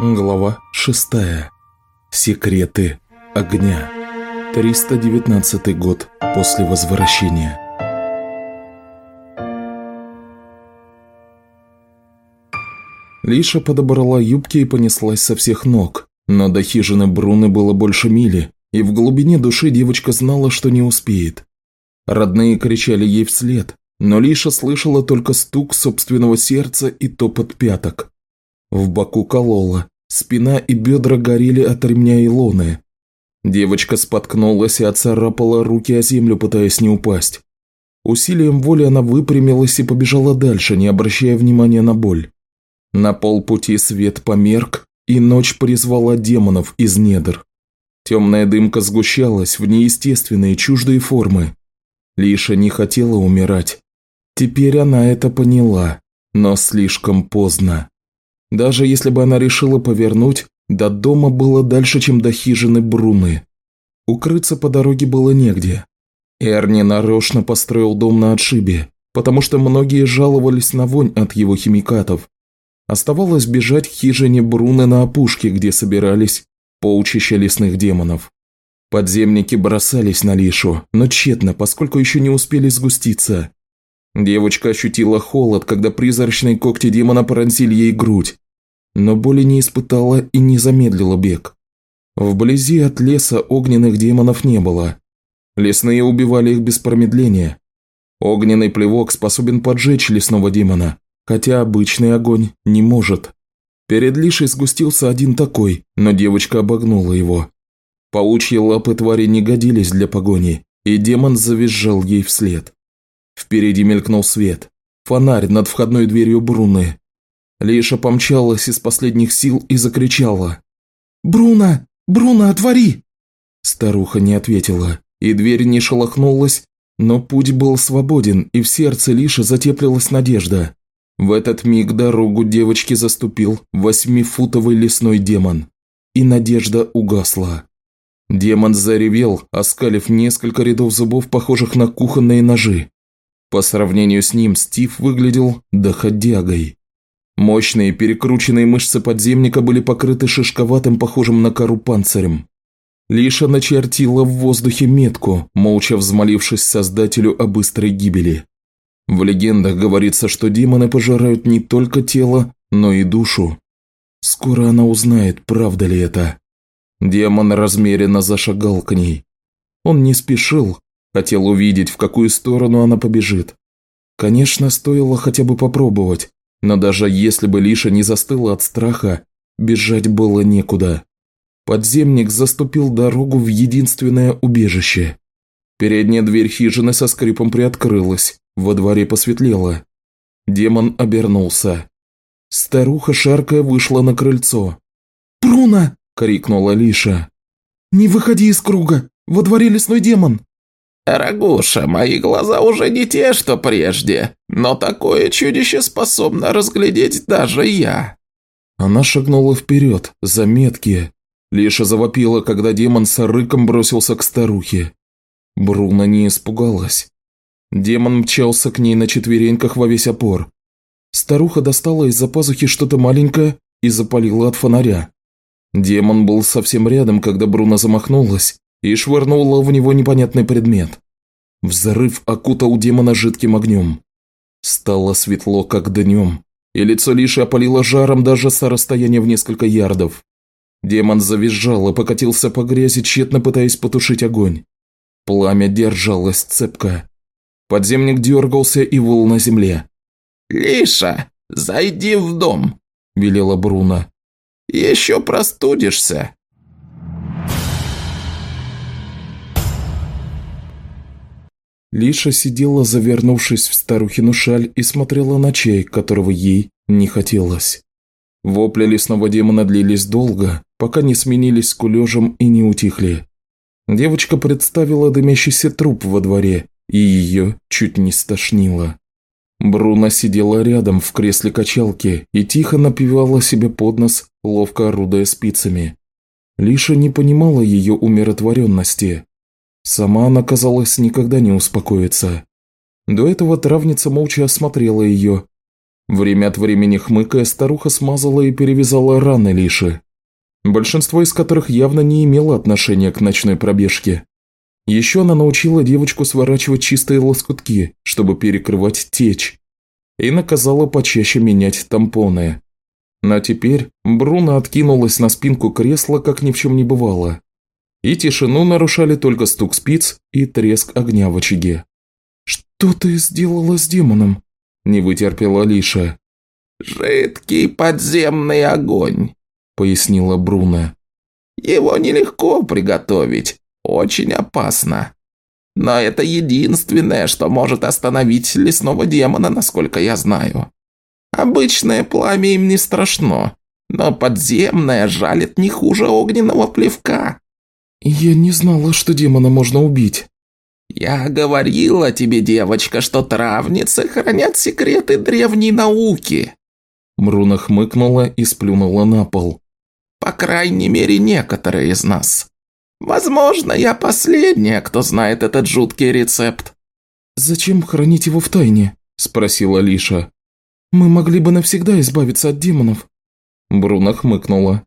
Глава 6. Секреты огня. 319 год после возвращения. Лиша подобрала юбки и понеслась со всех ног, но до хижины Бруны было больше мили, и в глубине души девочка знала, что не успеет. Родные кричали ей вслед, но Лиша слышала только стук собственного сердца и топот пяток. В боку колола, спина и бедра горели от ремня Илоны. Девочка споткнулась и оцарапала руки о землю, пытаясь не упасть. Усилием воли она выпрямилась и побежала дальше, не обращая внимания на боль. На полпути свет померк, и ночь призвала демонов из недр. Темная дымка сгущалась в неестественные чуждые формы. Лиша не хотела умирать. Теперь она это поняла, но слишком поздно. Даже если бы она решила повернуть, до дома было дальше, чем до хижины Бруны. Укрыться по дороге было негде. Эрни нарочно построил дом на отшибе, потому что многие жаловались на вонь от его химикатов. Оставалось бежать к хижине Бруны на опушке, где собирались полчища лесных демонов. Подземники бросались на Лишу, но тщетно, поскольку еще не успели сгуститься. Девочка ощутила холод, когда призрачные когти демона пронзили ей грудь, но боли не испытала и не замедлила бег. Вблизи от леса огненных демонов не было. Лесные убивали их без промедления. Огненный плевок способен поджечь лесного демона, хотя обычный огонь не может. Перед Лишей сгустился один такой, но девочка обогнула его. Паучьи лапы твари не годились для погони, и демон завизжал ей вслед. Впереди мелькнул свет. Фонарь над входной дверью Бруны. Лиша помчалась из последних сил и закричала. «Бруно! Бруно, отвори!» Старуха не ответила, и дверь не шелохнулась, но путь был свободен, и в сердце Лиши затеплилась надежда. В этот миг дорогу девочки заступил восьмифутовый лесной демон, и надежда угасла. Демон заревел, оскалив несколько рядов зубов, похожих на кухонные ножи. По сравнению с ним Стив выглядел доходягой. Мощные перекрученные мышцы подземника были покрыты шишковатым, похожим на кору панцирем. Лиша начертила в воздухе метку, молча взмолившись Создателю о быстрой гибели. В легендах говорится, что демоны пожирают не только тело, но и душу. Скоро она узнает, правда ли это. Демон размеренно зашагал к ней. Он не спешил, Хотел увидеть, в какую сторону она побежит. Конечно, стоило хотя бы попробовать, но даже если бы Лиша не застыла от страха, бежать было некуда. Подземник заступил дорогу в единственное убежище. Передняя дверь хижины со скрипом приоткрылась, во дворе посветлело. Демон обернулся. Старуха, шаркая, вышла на крыльцо. «Бруно!» – крикнула Лиша. «Не выходи из круга! Во дворе лесной демон!» «Рагуша, мои глаза уже не те, что прежде, но такое чудище способно разглядеть даже я». Она шагнула вперед, за метки. Лиша завопила, когда демон с рыком бросился к старухе. Бруно не испугалась. Демон мчался к ней на четвереньках во весь опор. Старуха достала из-за пазухи что-то маленькое и запалила от фонаря. Демон был совсем рядом, когда Бруно замахнулась, и швырнула в него непонятный предмет. Взрыв окутал демона жидким огнем. Стало светло, как днем, и лицо Лиши опалило жаром даже со расстояния в несколько ярдов. Демон завизжал и покатился по грязи, тщетно пытаясь потушить огонь. Пламя держалось цепко. Подземник дергался и выл на земле. «Лиша, зайди в дом», – велела Бруно. «Еще простудишься». Лиша сидела, завернувшись в старухину шаль, и смотрела на чай, которого ей не хотелось. Вопли лесного демона длились долго, пока не сменились кулежем и не утихли. Девочка представила дымящийся труп во дворе, и ее чуть не стошнило. Бруно сидела рядом в кресле качалки и тихо напевала себе под нос, ловко орудуя спицами. Лиша не понимала ее умиротворенности. Сама она, казалось, никогда не успокоится. До этого травница молча осмотрела ее. Время от времени хмыкая, старуха смазала и перевязала раны Лиши, большинство из которых явно не имело отношения к ночной пробежке. Еще она научила девочку сворачивать чистые лоскутки, чтобы перекрывать течь, и наказала почаще менять тампоны. Но теперь Бруно откинулась на спинку кресла, как ни в чем не бывало. И тишину нарушали только стук спиц и треск огня в очаге. «Что ты сделала с демоном?» – не вытерпела Лиша. «Жидкий подземный огонь», – пояснила Бруно. «Его нелегко приготовить, очень опасно. Но это единственное, что может остановить лесного демона, насколько я знаю. Обычное пламя им не страшно, но подземное жалит не хуже огненного плевка». «Я не знала, что демона можно убить». «Я говорила тебе, девочка, что травницы хранят секреты древней науки». Мруна хмыкнула и сплюнула на пол. «По крайней мере, некоторые из нас. Возможно, я последняя, кто знает этот жуткий рецепт». «Зачем хранить его в тайне?» – спросила Лиша. «Мы могли бы навсегда избавиться от демонов». Бруно хмыкнула.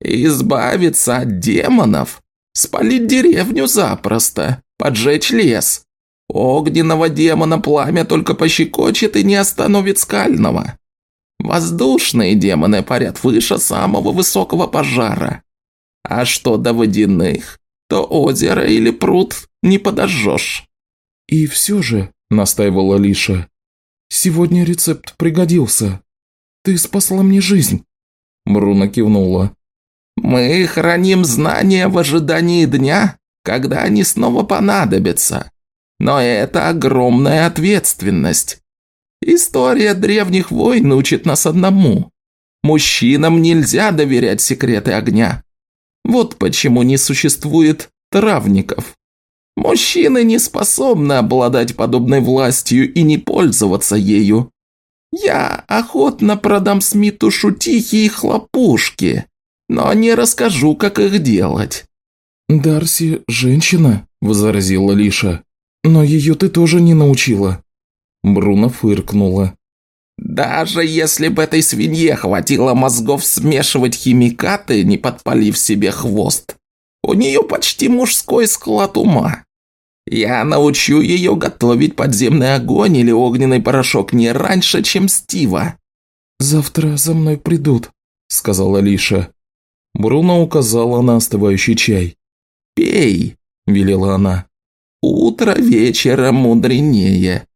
«Избавиться от демонов? Спалить деревню запросто, поджечь лес. Огненного демона пламя только пощекочет и не остановит скального. Воздушные демоны парят выше самого высокого пожара. А что до водяных, то озеро или пруд не подожжешь. «И все же», – настаивала Лиша, – «сегодня рецепт пригодился. Ты спасла мне жизнь». Бруно кивнула. «Мы храним знания в ожидании дня, когда они снова понадобятся. Но это огромная ответственность. История древних войн учит нас одному. Мужчинам нельзя доверять секреты огня. Вот почему не существует травников. Мужчины не способны обладать подобной властью и не пользоваться ею. Я охотно продам Смиту шутихи и хлопушки, но не расскажу, как их делать». «Дарси – женщина», – возразила Лиша. «Но ее ты тоже не научила». Бруно фыркнула. «Даже если бы этой свинье хватило мозгов смешивать химикаты, не подпалив себе хвост, у нее почти мужской склад ума. Я научу ее готовить подземный огонь или огненный порошок не раньше, чем Стива». «Завтра за мной придут», – сказала Лиша. Бруно указала на остывающий чай. «Пей», – велела она. «Утро вечера мудренее».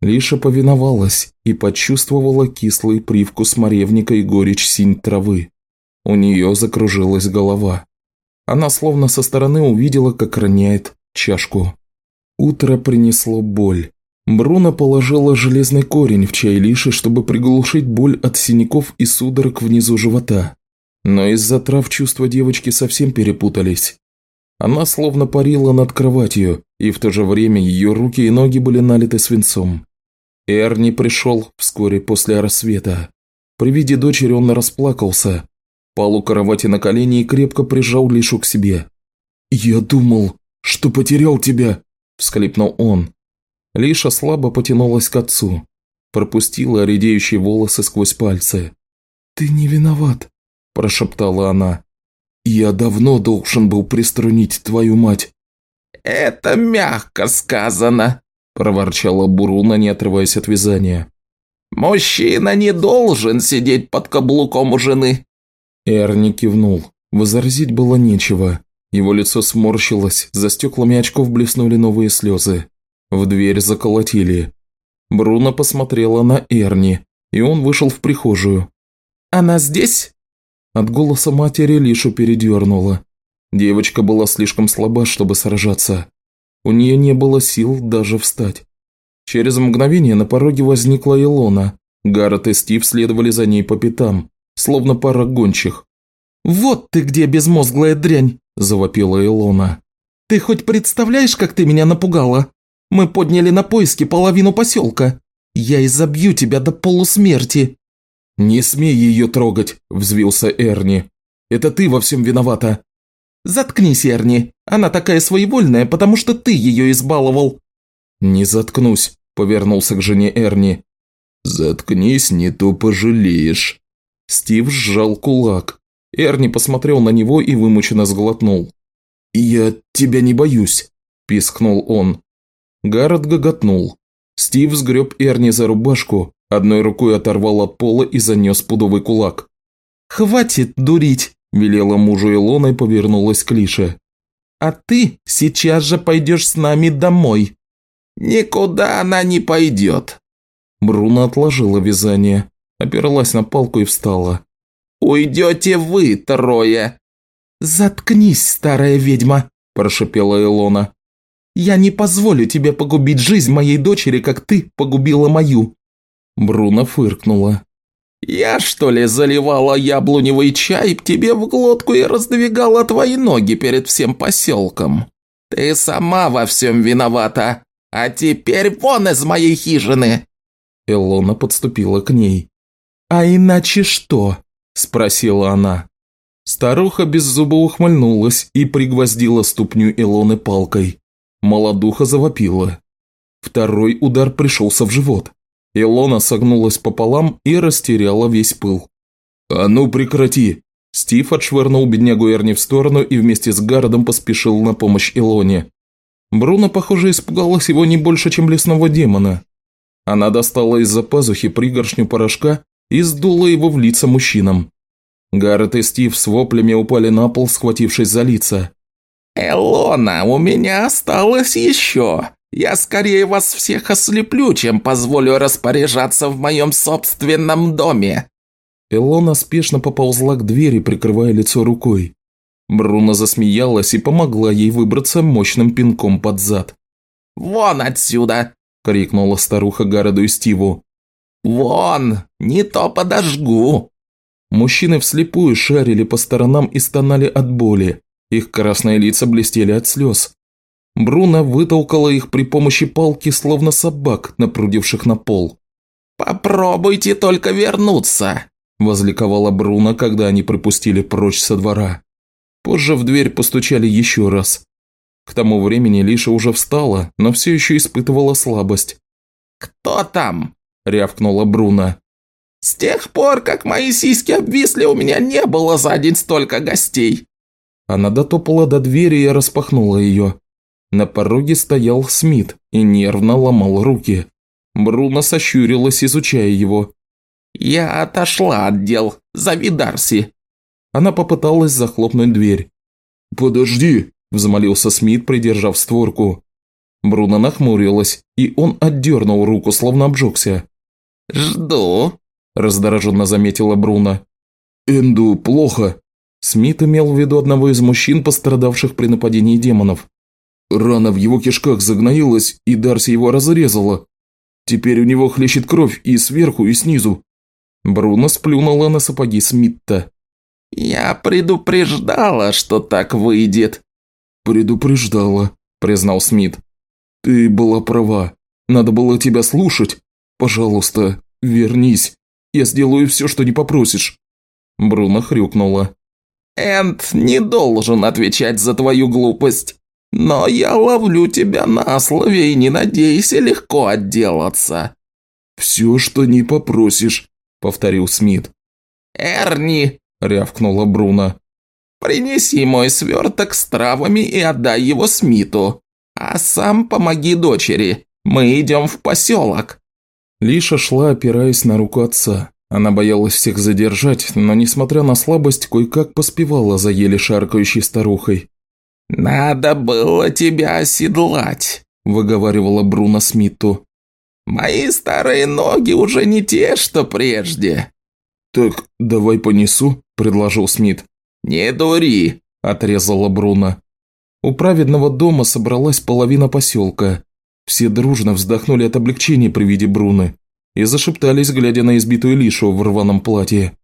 Лиша повиновалась и почувствовала кислый привкус моревника и горечь синь травы. У нее закружилась голова. Она словно со стороны увидела, как роняет чашку. Утро принесло боль. Бруно положила железный корень в чай Лиши, чтобы приглушить боль от синяков и судорог внизу живота. Но из-за трав чувства девочки совсем перепутались. Она словно парила над кроватью, и в то же время ее руки и ноги были налиты свинцом. Эрни пришел вскоре после рассвета. При виде дочери он расплакался, пал у кровати на колени и крепко прижал Лишу к себе. «Я думал, что потерял тебя», – всхлипнул он. Лиша слабо потянулась к отцу, пропустила редеющие волосы сквозь пальцы. «Ты не виноват», – прошептала она. «Я давно должен был приструнить твою мать». «Это мягко сказано», – проворчала Буруна, не отрываясь от вязания. «Мужчина не должен сидеть под каблуком у жены». Эрни кивнул. Возразить было нечего. Его лицо сморщилось, за стеклами очков блеснули новые слезы. В дверь заколотили. Бруно посмотрела на Эрни, и он вышел в прихожую. «Она здесь?» От голоса матери Лишу передернула. Девочка была слишком слаба, чтобы сражаться. У нее не было сил даже встать. Через мгновение на пороге возникла Илона. Гаррет и Стив следовали за ней по пятам, словно пара гончих. «Вот ты где, безмозглая дрянь!» – завопила Илона. «Ты хоть представляешь, как ты меня напугала? Мы подняли на поиски половину поселка. Я изобью тебя до полусмерти!» «Не смей ее трогать!» – взвился Эрни. «Это ты во всем виновата!» «Заткнись, Эрни! Она такая своевольная, потому что ты ее избаловал!» «Не заткнусь!» – повернулся к жене Эрни. «Заткнись, не то пожалеешь». Стив сжал кулак. Эрни посмотрел на него и вымученно сглотнул. «Я тебя не боюсь», – пискнул он. Гаррет гоготнул. Стив сгреб Эрни за рубашку, одной рукой оторвал от пола и занес пудовый кулак. «Хватит дурить!» – велела мужу Илона и повернулась к Лише. «А ты сейчас же пойдешь с нами домой!» «Никуда она не пойдет!» Бруно отложила вязание, оперлась на палку и встала. «Уйдете вы трое!» «Заткнись, старая ведьма!» – прошепела Илона. «Я не позволю тебе погубить жизнь моей дочери, как ты погубила мою!» Бруно фыркнула. «Я, что ли, заливала яблоневый чай тебе в глотку и раздвигала твои ноги перед всем поселком? Ты сама во всем виновата, а теперь вон из моей хижины!» Элона подступила к ней. «А иначе что?» – спросила она. Старуха без зуба ухмыльнулась и пригвоздила ступню Илоны палкой. Молодуха завопила. Второй удар пришелся в живот. Илона согнулась пополам и растеряла весь пыл. «А ну прекрати!» Стив отшвырнул беднягу Эрни в сторону и вместе с Гародом поспешил на помощь Илоне. Бруно, похоже, испугалась его не больше, чем лесного демона. Она достала из-за пазухи пригоршню порошка и сдула его в лица мужчинам. Гаррет и Стив с воплями упали на пол, схватившись за лица. «Элона, у меня осталось еще. Я скорее вас всех ослеплю, чем позволю распоряжаться в моем собственном доме». Элона спешно поползла к двери, прикрывая лицо рукой. Бруно засмеялась и помогла ей выбраться мощным пинком под зад. «Вон отсюда!» – крикнула старуха Гароду и Стиву. «Вон! Не то подожгу!» Мужчины вслепую шарили по сторонам и стонали от боли. Их красные лица блестели от слез. Бруно вытолкала их при помощи палки, словно собак, напрудивших на пол. «Попробуйте только вернуться!» – возликовала Бруно, когда они пропустили прочь со двора. Позже в дверь постучали еще раз. К тому времени Лиша уже встала, но все еще испытывала слабость. «Кто там?» – рявкнула Бруно. «С тех пор, как мои сиськи обвисли, у меня не было за день столько гостей!» Она дотопала до двери и распахнула ее. На пороге стоял Смит и нервно ломал руки. Бруно сощурилась, изучая его. «Я отошла от дел. Зови Дарси». Она попыталась захлопнуть дверь. «Подожди», – взмолился Смит, придержав створку. Бруно нахмурилась, и он отдернул руку, словно обжегся. «Жду», – раздраженно заметила Бруно. «Энду плохо». Смит имел в виду одного из мужчин, пострадавших при нападении демонов. Рана в его кишках загноилась, и Дарси его разрезала. Теперь у него хлещет кровь и сверху, и снизу. Бруно сплюнула на сапоги Смитта. «Я предупреждала, что так выйдет». «Предупреждала», – признал Смит. «Ты была права. Надо было тебя слушать. Пожалуйста, вернись. Я сделаю все, что не попросишь». Бруно хрюкнула. «Энд не должен отвечать за твою глупость. Но я ловлю тебя на слове и не надейся легко отделаться». «Все, что не попросишь», – повторил Смит. «Эрни!» – рявкнула Бруно. «Принеси мой сверток с травами и отдай его Смиту. А сам помоги дочери. Мы идем в поселок». Лиша шла, опираясь на руку отца. Она боялась всех задержать, но, несмотря на слабость, кое-как поспевала за еле шаркающей старухой. «Надо было тебя оседлать», – выговаривала Бруно Смиту. «Мои старые ноги уже не те, что прежде». «Так давай понесу», – предложил Смит. «Не дури», – отрезала Бруно. У праведного дома собралась половина поселка. Все дружно вздохнули от облегчения при виде Бруны и зашептались, глядя на избитую Лишу в рваном платье.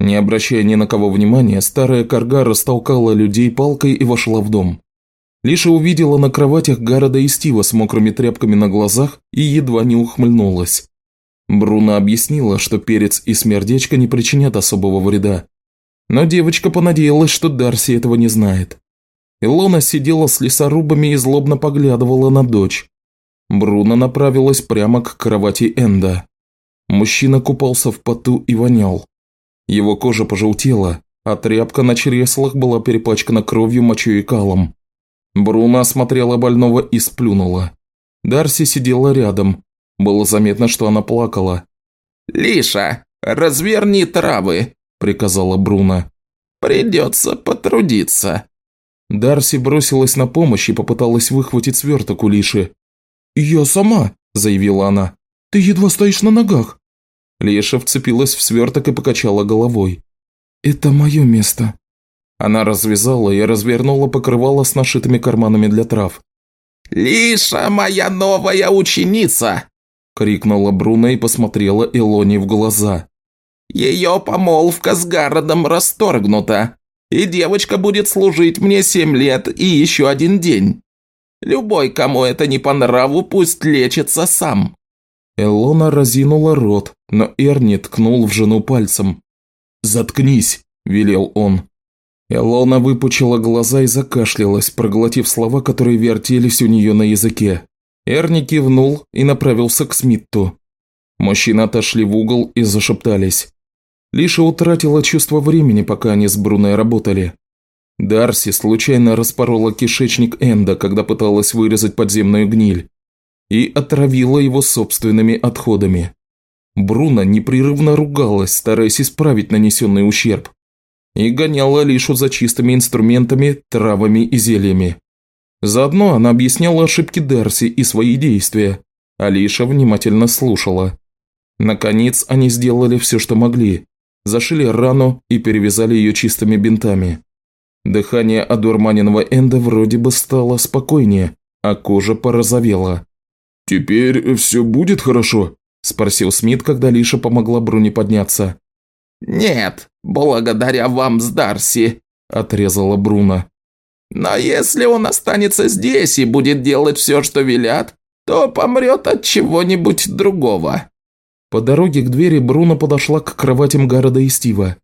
Не обращая ни на кого внимания, старая корга растолкала людей палкой и вошла в дом. Лиша увидела на кроватях Гарода и Стива с мокрыми тряпками на глазах и едва не ухмыльнулась. Бруно объяснила, что перец и смердечка не причинят особого вреда. Но девочка понадеялась, что Дарси этого не знает. Илона сидела с лесорубами и злобно поглядывала на дочь. Бруно направилась прямо к кровати Энда. Мужчина купался в поту и вонял. Его кожа пожелтела, а тряпка на чреслах была перепачкана кровью, мочой и калом. Бруно осмотрела больного и сплюнула. Дарси сидела рядом. Было заметно, что она плакала. «Лиша, разверни травы», – приказала Бруно. «Придется потрудиться». Дарси бросилась на помощь и попыталась выхватить сверток у Лиши. «Я сама», – заявила она. «Ты едва стоишь на ногах». Лиша вцепилась в сверток и покачала головой. «Это мое место». Она развязала и развернула покрывало с нашитыми карманами для трав. «Лиша моя новая ученица!» – крикнула Бруно и посмотрела Илоне в глаза. «Ее помолвка с Гародом расторгнута, и девочка будет служить мне семь лет и еще один день. Любой, кому это не по нраву, пусть лечится сам». Элона разинула рот, но Эрни ткнул в жену пальцем. «Заткнись», – велел он. Элона выпучила глаза и закашлялась, проглотив слова, которые вертелись у нее на языке. Эрни кивнул и направился к Смитту. Мужчины отошли в угол и зашептались. Лиша утратила чувство времени, пока они с Бруной работали. Дарси случайно распорола кишечник Энда, когда пыталась вырезать подземную гниль, и отравила его собственными отходами. Бруно непрерывно ругалась, стараясь исправить нанесенный ущерб и гоняла Алишу за чистыми инструментами, травами и зельями. Заодно она объясняла ошибки Дарси и свои действия. Алиша внимательно слушала. Наконец они сделали все, что могли. Зашили рану и перевязали ее чистыми бинтами. Дыхание одурманенного Энда вроде бы стало спокойнее, а кожа порозовела. «Теперь все будет хорошо?» – спросил Смит, когда Лиша помогла Бруни подняться. «Нет, благодаря вам с Дарси», – отрезала Бруно. «Но если он останется здесь и будет делать все, что велят, то помрет от чего-нибудь другого». По дороге к двери Бруно подошла к кроватям Гарода и Стива.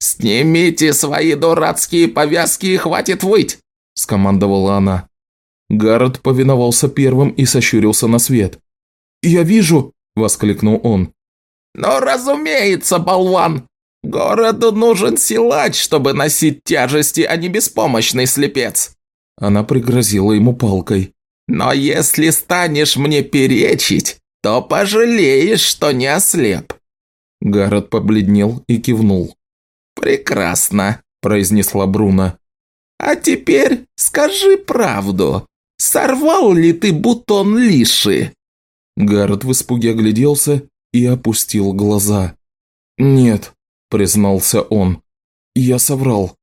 «Снимите свои дурацкие повязки и хватит выть!» – скомандовала она. Гаррет повиновался первым и сощурился на свет. «Я вижу!» – воскликнул он. «Ну, разумеется, болван! Городу нужен силач, чтобы носить тяжести, а не беспомощный слепец!» Она пригрозила ему палкой. «Но если станешь мне перечить, то пожалеешь, что не ослеп!» Гаррет побледнел и кивнул. «Прекрасно», – произнесла Бруно. «А теперь скажи правду. Сорвал ли ты бутон лиши?» Гаррет в испуге огляделся и опустил глаза. «Нет», – признался он. «Я соврал».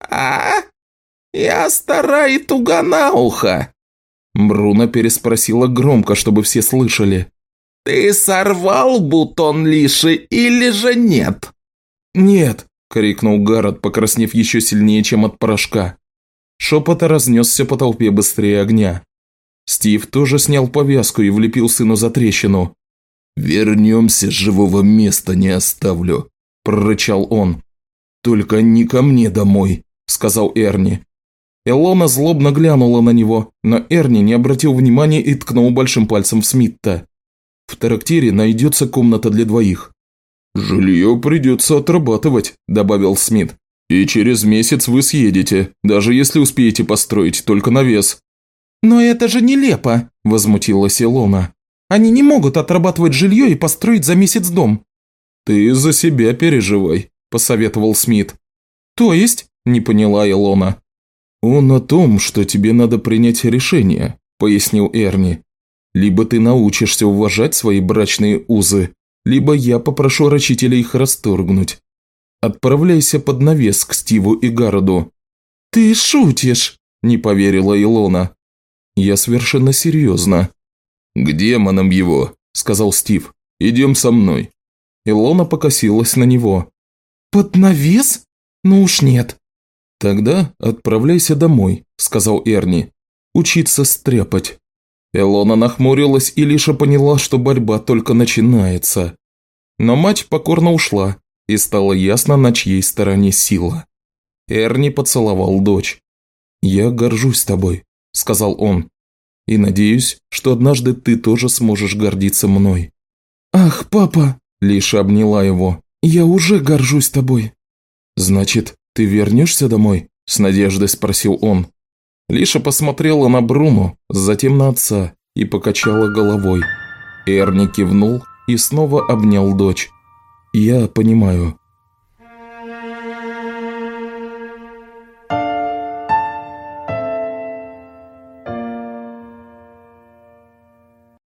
«А? Я стара и туга на ухо». Бруно переспросила громко, чтобы все слышали. «Ты сорвал бутон лиши или же нет?» «Нет», – крикнул Гаррет, покраснев еще сильнее, чем от порошка. Шепот разнесся по толпе быстрее огня. Стив тоже снял повязку и влепил сыну за трещину. «Вернемся, живого места не оставлю», – прорычал он. «Только не ко мне домой», – сказал Эрни. Элона злобно глянула на него, но Эрни не обратил внимания и ткнул большим пальцем в Смитта. «В трактире найдется комната для двоих». «Жилье придется отрабатывать», – добавил Смит. «И через месяц вы съедете, даже если успеете построить только на вес». «Но это же нелепо», – возмутилась Илона. Они не могут отрабатывать жилье и построить за месяц дом». «Ты за себя переживай», – посоветовал Смит. «То есть?» – не поняла Илона. «Он о том, что тебе надо принять решение», – пояснил Эрни. «Либо ты научишься уважать свои брачные узы, либо я попрошу рачителя их расторгнуть. Отправляйся под навес к Стиву и Гароду». «Ты шутишь?» – не поверила Илона. «Я совершенно серьезно. «К демонам его», – сказал Стив. «Идем со мной». Илона покосилась на него. «Под навес? Ну уж нет». «Тогда отправляйся домой», – сказал Эрни. «Учиться стряпать». Илона нахмурилась и лишь поняла, что борьба только начинается. Но мать покорно ушла, и стало ясно, на чьей стороне сила. Эрни поцеловал дочь. «Я горжусь тобой», – сказал он. И надеюсь, что однажды ты тоже сможешь гордиться мной». «Ах, папа!» Лиша обняла его. «Я уже горжусь тобой». «Значит, ты вернешься домой?» – с надеждой спросил он. Лиша посмотрела на Бруно, затем на отца и покачала головой. Эрни кивнул и снова обнял дочь. «Я понимаю»,